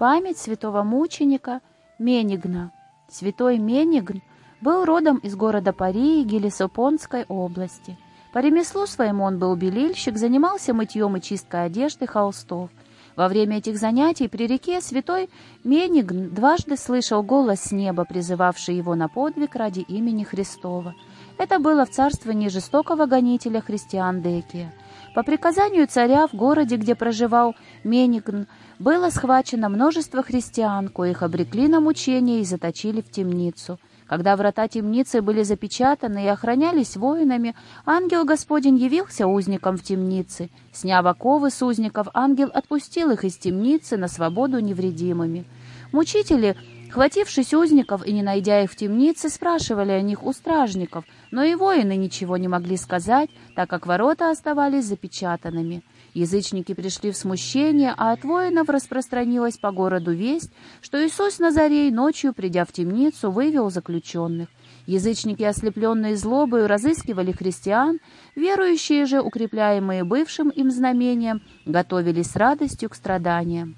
Память святого мученика Менигна. Святой Менигн был родом из города Парии Гелисопонской области. По ремеслу своему он был белильщик, занимался мытьем и чисткой одежды холстов. Во время этих занятий при реке святой Менигн дважды слышал голос с неба, призывавший его на подвиг ради имени Христова. Это было в царствовании жестокого гонителя христиан Декия. По приказанию царя в городе, где проживал Менигн, было схвачено множество христиан, коих обрекли на мучения и заточили в темницу. Когда врата темницы были запечатаны и охранялись воинами, ангел Господень явился узникам в темнице. Сняв оковы с узников, ангел отпустил их из темницы на свободу невредимыми. Мучители, хватившись узников и не найдя их в темнице, спрашивали о них у стражников, но и воины ничего не могли сказать, так как ворота оставались запечатанными. Язычники пришли в смущение, а от воинов распространилась по городу весть, что Иисус Назарей ночью, придя в темницу, вывел заключенных. Язычники, ослепленные злобою, разыскивали христиан, верующие же, укрепляемые бывшим им знамением, готовились с радостью к страданиям.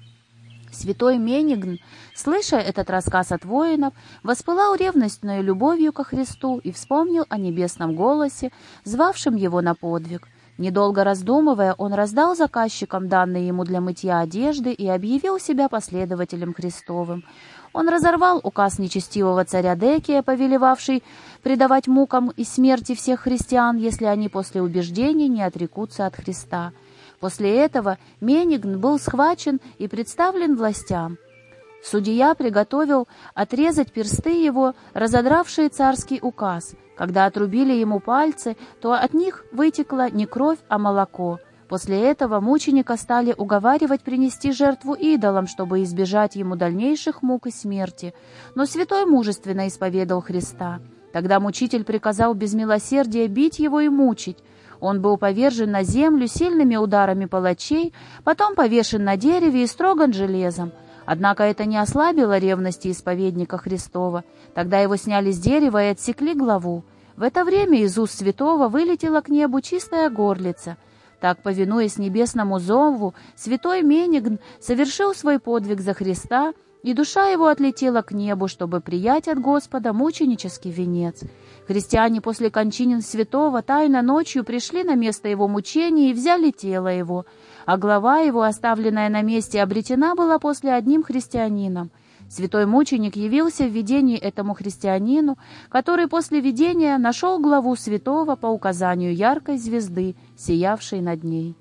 Святой Менигн, слыша этот рассказ от воинов, воспылал ревностной любовью ко Христу и вспомнил о небесном голосе, звавшем его на подвиг. Недолго раздумывая, он раздал заказчикам данные ему для мытья одежды и объявил себя последователем Христовым. Он разорвал указ нечестивого царя Декия, повелевавший предавать мукам и смерти всех христиан, если они после убеждений не отрекутся от Христа. После этого Менигн был схвачен и представлен властям. Судья приготовил отрезать персты его, разодравшие царский указ. Когда отрубили ему пальцы, то от них вытекла не кровь, а молоко. После этого мученика стали уговаривать принести жертву идолам, чтобы избежать ему дальнейших мук и смерти. Но святой мужественно исповедал Христа. Тогда мучитель приказал без милосердия бить его и мучить. Он был повержен на землю сильными ударами палачей, потом повешен на дереве и строган железом. Однако это не ослабило ревности исповедника Христова. Тогда его сняли с дерева и отсекли главу. В это время из уст святого вылетела к небу чистая горлица. Так, повинуясь небесному зову, святой Менигн совершил свой подвиг за Христа, и душа его отлетела к небу, чтобы приять от Господа мученический венец. Христиане после кончинин святого тайно ночью пришли на место его мучения и взяли тело его — а глава его, оставленная на месте, обретена была после одним христианином. Святой мученик явился в видении этому христианину, который после видения нашел главу святого по указанию яркой звезды, сиявшей над ней.